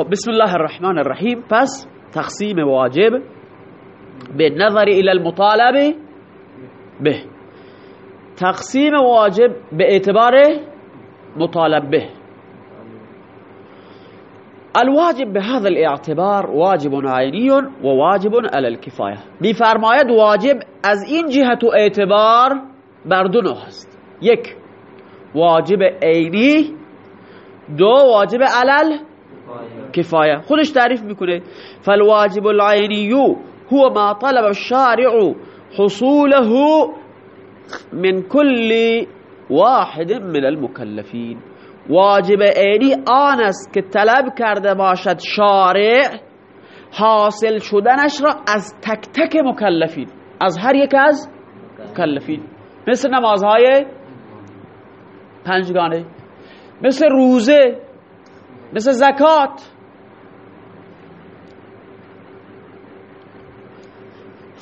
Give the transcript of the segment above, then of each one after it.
خب بسم الله الرحمن الرحیم. پس تقسیم واجب به نظر الى المطالبه به. تقسیم واجب به اعتبار مطالب به. الواجب بهذا الاعتبار واجب عینی و واجب على الكفایه میفرماید واجب از این جهت و اعتبار بر دو نوع است. یک واجب عینی. دو واجب علل. کفایه. خودش تعریف می‌کنه. فالواجب العینی هو ما طلب الشارع حصوله من كل واحد من المكلفين واجب عینی آن است که طلب کرده باشد شارع حاصل شدنش را از تک تک مکلفین. از هر یک از مکلفین. مثل نمازهای پنجگانه. مثل روزه. مثل زکات.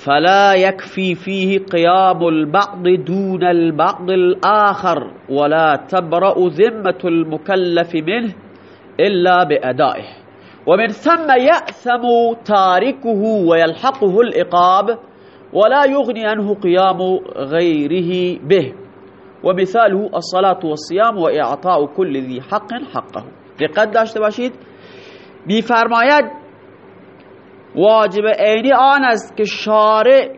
فلا يكفي فيه قيام البعض دون البعض الآخر ولا تبرأ ذمة المكلف منه إلا بأدائه. ومن ثم يأثم تاركه ويلحقه الإقاب ولا يغني عنه قيام غيره به. ومثاله الصلاة والصيام وإعطاء كل ذي حق حقه. دقت داشته باشید؟ میفرماید واجب عینی آن است که شارع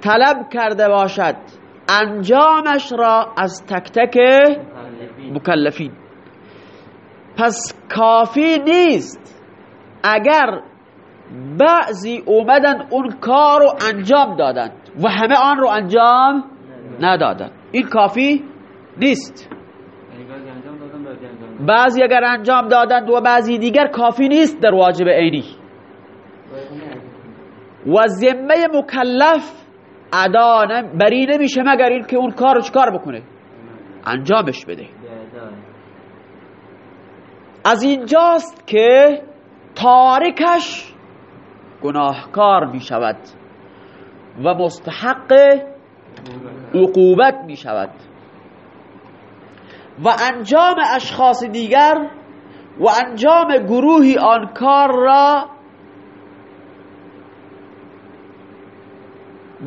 طلب کرده باشد. انجامش را از تک تک مکلفین. پس کافی نیست اگر بعضی اومدن اون کار رو انجام دادند و همه آن رو انجام ندادند این کافی نیست. بعضی اگر انجام دادند و بعضی دیگر کافی نیست در واجب عینی. و ذمه مکلف ادا بری نمیشه مگر این که اون کار رو چکار بکنه؟ انجامش بده. از اینجاست که تارکش گناهکار می شود و مستحق عقوبت می شود و انجام اشخاص دیگر و انجام گروهی آن کار را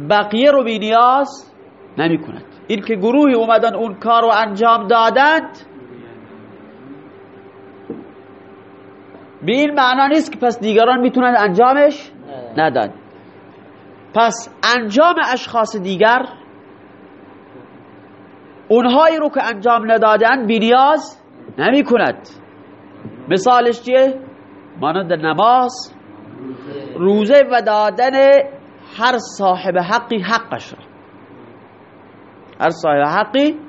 بقیه رو بینیاز نمی کند. این که گروهی اومدن اون کار رو انجام دادند به این معنا نیست که پس دیگران می‌تونند انجامش ندن. پس انجام اشخاص دیگر اونهایی رو که انجام ندادن بینیاز نمی کند مثالش چیه؟ مانند نماز روزه و دادن هر صاحب حقی حقش را. هر صاحب حقی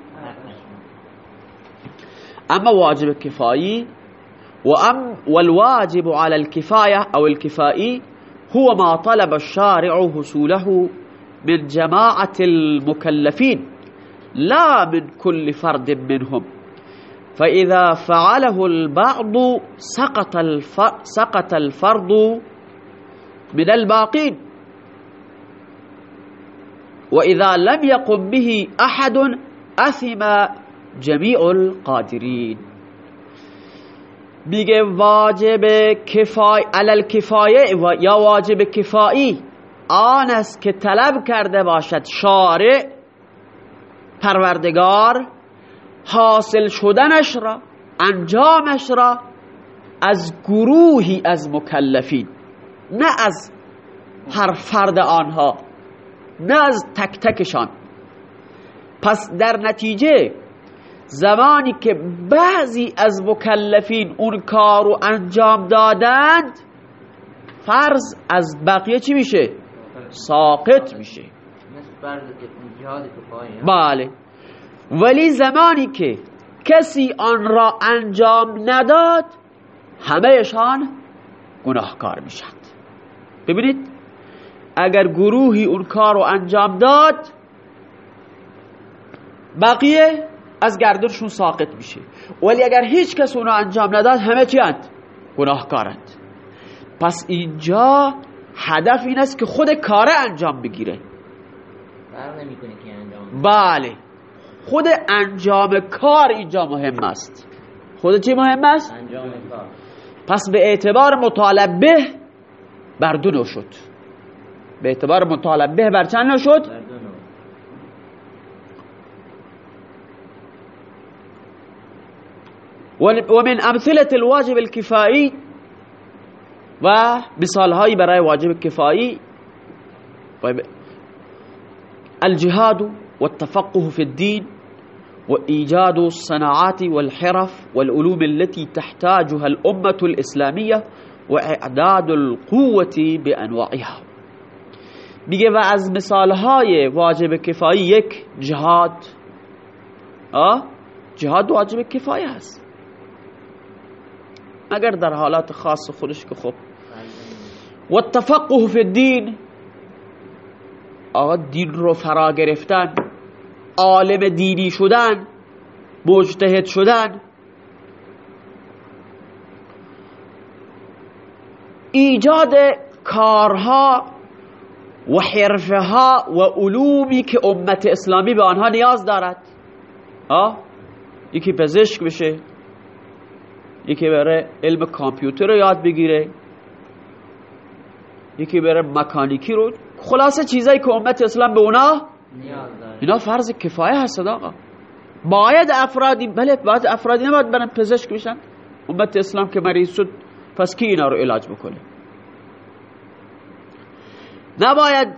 اما واجب کفایی وأم والواجب على الكفاية أو الكفائي هو ما طلب الشارع حصوله من جماعة المكلفين لا من كل فرد منهم. فإذا فعله البعض سقط. سقط الفرض من الباقين. وإذا لم يقم به أحد أثم جميع القادرين. میگه واجب کفای علل کفایه یا واجب کفایی آن است که طلب کرده باشد. شارع پروردگار حاصل شدنش را انجامش را از گروهی از مکلفین نه از هر فرد آنها نه از تک تکشان پس در نتیجه زمانی که بعضی از مکلفین اون کار رو انجام دادند فرض از بقیه چی میشه؟ ساقط میشه بله. ولی زمانی که کسی آن را انجام نداد همهشان گناهکار میشند ببینید اگر گروهی اون کار رو انجام داد بقیه از گردنشون ساقط میشه. ولی اگر هیچ کس اونو انجام نداد همه چی هند؟ گناهکارند. پس اینجا هدف این است که خود کار انجام بگیره. بله. خود انجام کار اینجا مهم است. خود چی مهم است؟ پس به اعتبار مطالب به بر دو نوع شد. به اعتبار مطالب به بر چند نوع شد؟ ومن امثله الواجب الكفائي و مثال برای واجب کفایی. الجهاد والتفقه في الدين وإيجاد الصناعات والحرف والعلوم التي تحتاجها الأمة الإسلامية وإعداد القوة بأنواعها. میگه و از مثالهای واجب کفایی یک جهاد. آه جهاد واجب کفایی هست. اگر در حالات خاص خودش که خب. و التفقه فی الدین آقا دین رو فرا گرفتن عالم دینی شدن مجتهد شدن. ایجاد کارها و حرفه ها و علومی که امت اسلامی به آنها نیاز دارد. آه یکی پزشک بشه یکی بره علم کامپیوتر رو یاد بگیره یکی بره مکانیکی رو خلاصه چیزایی که امت اسلام به اونا اینا فرض کفایه هست آقا. باید افرادی بله باید افرادی نباید برن پزشک بشن. امت اسلام که مریض شد پس کی اینا رو علاج بکنه؟ نباید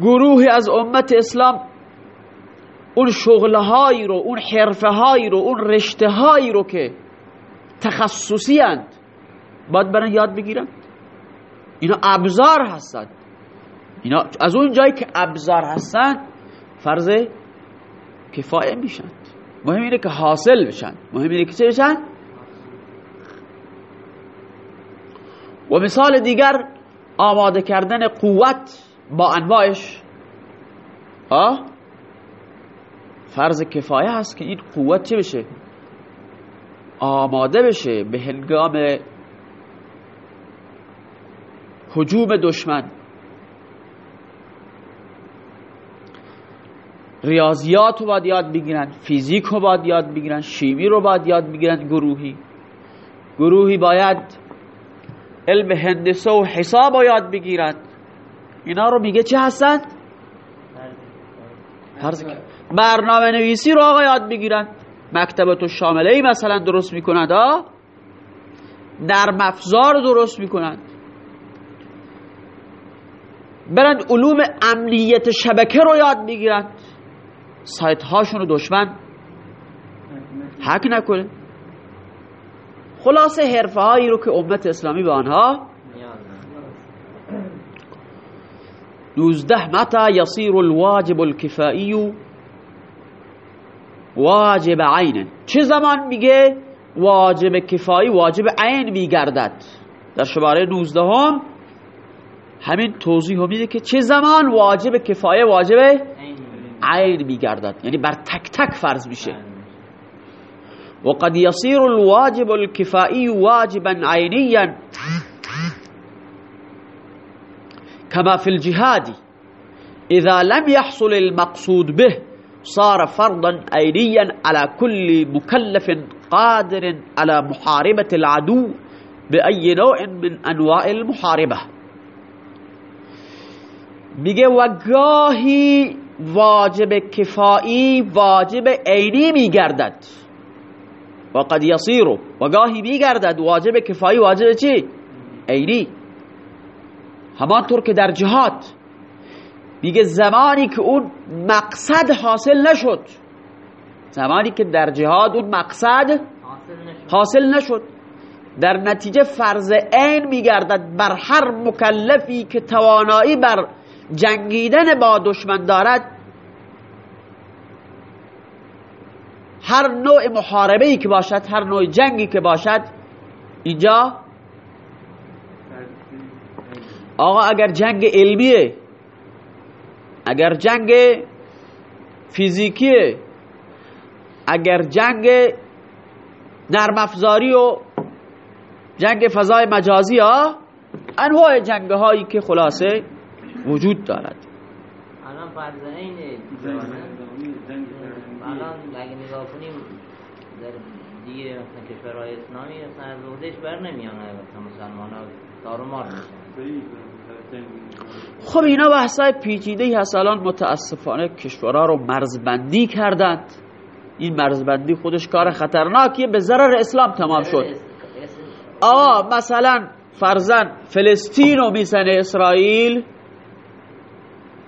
گروهی از امت اسلام اون شغلهایی رو اون حرفهایی رو اون رشتههایی رو که تخصصی اند باید برن یاد بگیرن؟ اینا ابزار هستند اینا از اون جایی که ابزار هستند فرض کفایه میشن. مهم اینه که حاصل بشن. مهم اینه که چه بشن؟ و مثال دیگر آماده کردن قوت با انواعش. ها فرض کفایه هست که این قوت چه بشه؟ آماده بشه به هنگام حجوم دشمن. ریاضیات رو باید یاد بگیرن فیزیک رو باید یاد بگیرن شیمی رو باید یاد بگیرن گروهی. گروهی باید علم هندسه و حساب رو یاد بگیرن. اینا رو میگه چه هستن؟ برنامه نویسی رو آقا یاد بگیرن. مکتبت و شامله ای مثلا درست می‌کنند نرم افزار درست می‌کنند برند علوم امنیت شبکه رو یاد بگیرند سایت هاشون رو دشمن حک نکنه. خلاصه حرفه هایی رو که امت اسلامی به آنها نوزده متا یصیر الواجب الكفائي واجب عین. چه زمان میگه واجب کفایی؟ واجب عین میگردد. در شماره 19 هم همین توضیح هم میده که چه زمان واجب کفایه واجب عین میگردد. یعنی بر تک تک فرض میشه. وقد يصير الواجب الكفائي واجبا عينيا كما في الجهاد إذا لم يحصل المقصود به صار فرضا عينيا على كل مكلف قادر على محاربة العدو بأي نوع من أنواع المحاربة. میگه و گاهی واجب کفایی واجب عینی میگردد. و قد یصیرو و گاهی میگردد. واجب کفایی واجب چی؟ عینی. همانطور که در جهاد. میگه زمانی که اون مقصد حاصل نشد. زمانی که در جهاد اون مقصد حاصل نشد. در نتیجه فرض عین میگردد بر هر مکلفی که توانایی بر جنگیدن با دشمن دارد هر نوع محاربه ای که باشد هر نوع جنگی که باشد اینجا آقا اگر جنگ علمیه اگر جنگ فیزیکیه اگر جنگ نرم افزاری و جنگ فضای مجازی ها انواع جنگ هایی که خلاصه وجود دارد. الان فرض اینه الان اگه نگاه کنیم در دیگه مثلا کشورهای اسلامی مثلا از عهدهش بر نمیان. مثلا مسلمان ها تارومار میشن. خب اینا بحثای پیچیده ای هست. الان متاسفانه کشورها رو مرزبندی کردند. این مرزبندی خودش کار خطرناکیه. به ضرر اسلام تمام شد. آقا مثلا فرزن فلسطین و می‌زنه اسرائیل.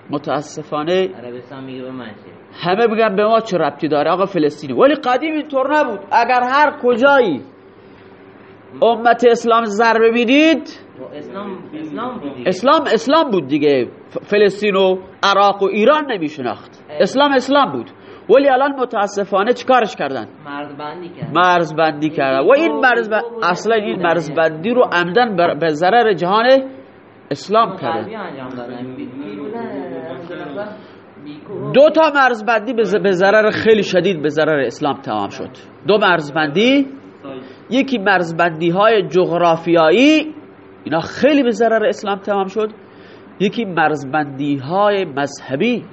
متاسفانه همه بگن به ما چه ربطی داره آقا فلسطینی. ولی قدیم اینطور نبود. اگر هر کجایی امت اسلام ضربه می‌دید اسلام اسلام بود دیگه. اسلام اسلام بود دیگه. فلسطین و عراق و ایران نمیشناخت. اسلام اسلام بود. ولی الان متاسفانه چیکارش کردن؟ مرد بندی کرد. مرز بندی کردن. و این مرز. اصلا این مرز بندی رو عمدن به ضرر جهان اسلام کردن دو تا مرزبندی به ضرر خیلی شدید به ضرر اسلام تمام شد. دو مرزبندی یکی مرزبندی های جغرافیایی اینا خیلی به ضرر اسلام تمام شد. یکی مرزبندی های مذهبی.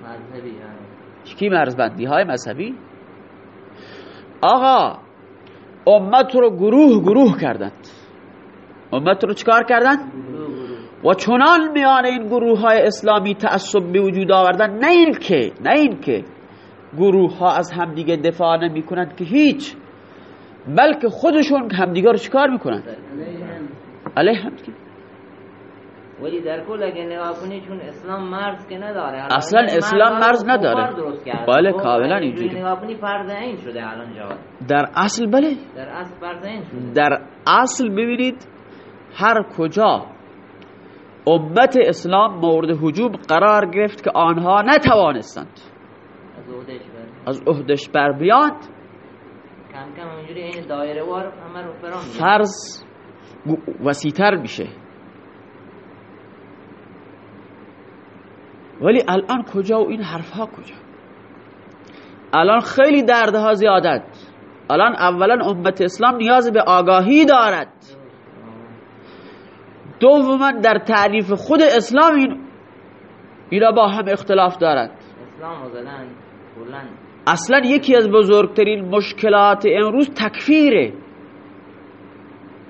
یکی مرزبندی های مذهبی. آقا امت رو گروه گروه کردند. امت رو چکار کردند؟ و چنان میان این گروه های اسلامی تعصب به وجود آوردن نه این که نه این که گروه ها از همدیگه دفاع نمی کنند که هیچ بلکه خودشون همدیگه رو چکار می‌کنند علیه هم. ولی در کل اگه نگاه کنی چون اسلام مرز که نداره اصلا این اسلام مرز نداره. بله، خب، کاملا اینجوری. نگاه کنی فرض عین شده الان جواد در اصل بله در اصل فرض عین شده در اصل ببینید هر کجا امت اسلام مورد هجوم قرار گرفت که آنها نتوانستند از عهدهش بر از عهدش بر بیاند کم کم اینجوری این دایره وار همه رو فرام می‌گیره. فرض وسیتر میشه ولی الان کجا و این حرف ها کجا الان خیلی دردها زیادند الان اولا امت اسلام نیاز به آگاهی دارد دوما در تعریف خود اسلام این اینا با هم اختلاف دارند. اسلام اصلا یکی از بزرگترین مشکلات امروز تکفیره.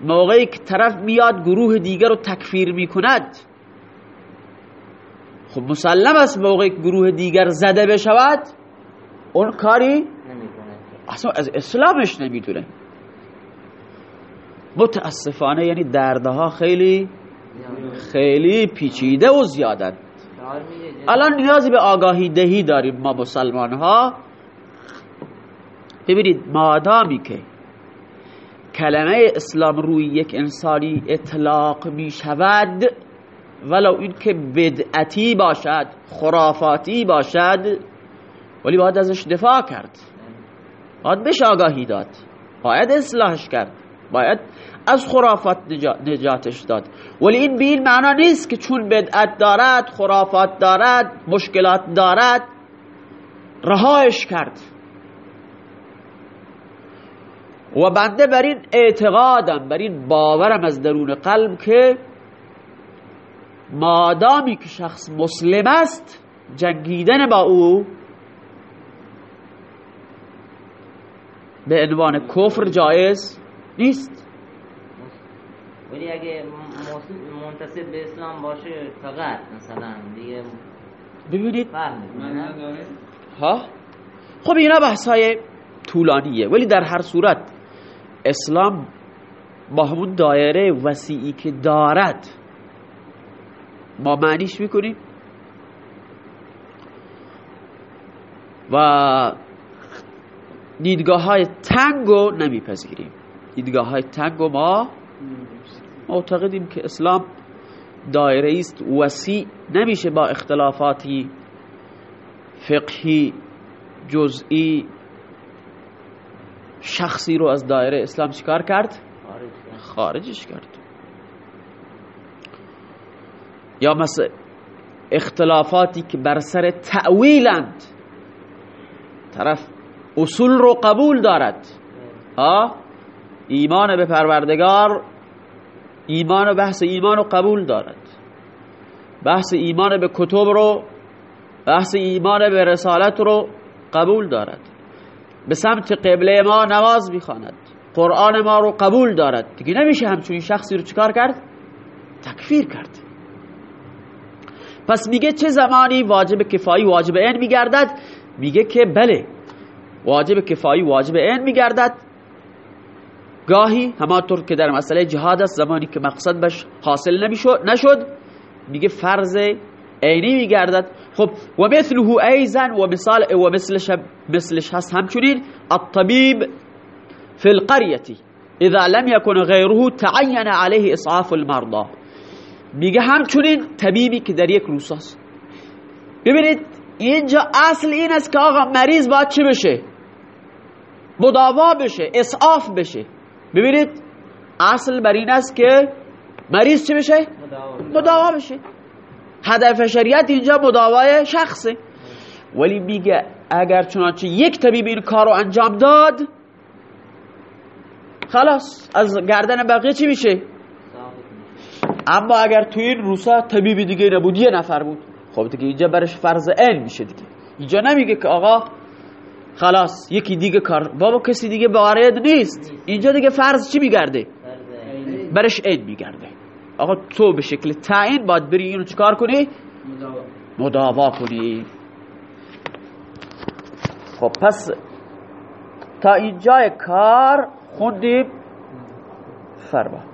موقعی که طرف میاد گروه دیگر رو تکفیر می‌کند. خب مسلم است موقعی که گروه دیگر زده بشود. اون کاری اصلا از اسلامش نمی‌دونه. متاسفانه یعنی دردها خیلی خیلی پیچیده و جد- الان نیازی به آگاهی دهی داریم ما مسلمان ها ببینید مادامی که کلمه اسلام روی یک انسانی اطلاق می شود ولو این که بدعتی باشد خرافاتی باشد ولی باید ازش دفاع کرد. باید بهش آگاهی داد. باید اصلاحش کرد. باید از خرافات نجا- نجاتش داد. ولی این به این معنا نیست که چون بدعت دارد خرافات دارد مشکلات دارد رهایش کرد. و بنده بر این اعتقادم بر این باورم از درون قلب که مادامی که شخص مسلم است جنگیدن با او به عنوان کفر جایز نیست. ولی اگه م- مسلم- منتسب به اسلام باشه فقط مثلا دیگه ببینید. ها؟ خب اینا بحثای طولانیه ولی در هر صورت اسلام با همون دایره وسیعی که دارد ما معنیش می‌کنیم. و دیدگاه های تنگو نمیپذیریم. دیدگاه های تنگو ما معتقدیم که اسلام دایره است وسیع نمیشه با اختلافاتی فقهی جزئی شخصی رو از دایره اسلام چیکار کرد؟ خارج کرد. خارجش کرد. یا مثلا اختلافاتی که بر سر تأویلند. طرف اصول رو قبول دارد. ها؟ ایمان به پروردگار ایمان و بحث ایمان رو قبول دارد. بحث ایمان به کتب رو بحث ایمان به رسالت رو قبول دارد. به سمت قبله ما نماز می‌خواند. قرآن ما رو قبول دارد. دیگه نمیشه همچون شخصی رو چکار کرد؟ تکفیر کرد. پس میگه چه زمانی واجب کفایی واجب این میگردد؟ میگه که بله واجب کفایی واجب این میگردد. گاهی همانطور که در مسئله جهاد است زمانی که مقصد بش حاصل نشد میگه فرض عینی میگردد. خب و مثله ایزن و مثال و مثلش مثلش هست همچنین الطبیب فی القریتی اذا لم يكن غیره تعین علیه اصعاف المرضى. میگه همچنین طبیبی که در یک روساست ببینید اینجا اصل این است که آقا مریض باید چی بشه؟ مداوا بشه اصعاف بشه. ببینید اصل بر این است که مریض چی بشه؟ مداوا بشه. هدف شریعت اینجا مداوای شخصه. ولی میگه اگر چنانچه یک طبیب این کار رو انجام داد خلاص از گردن بقیه چی میشه؟ اما اگر توی این روسا طبیب دیگه نبود یه نفر بود. خب دیگه اینجا برش فرض این میشه دیگه. اینجا نمیگه که آقا خلاص یکی دیگه کار بابا کسی دیگه وارد نیست. اینجا دیگه فرض چی میگرده؟ برش این میگرده. آقا تو به شکل تعیین باید بری اینو چکار کنی؟ مداوا کنی. خب پس تا اینجای کار خوندیم. فرما.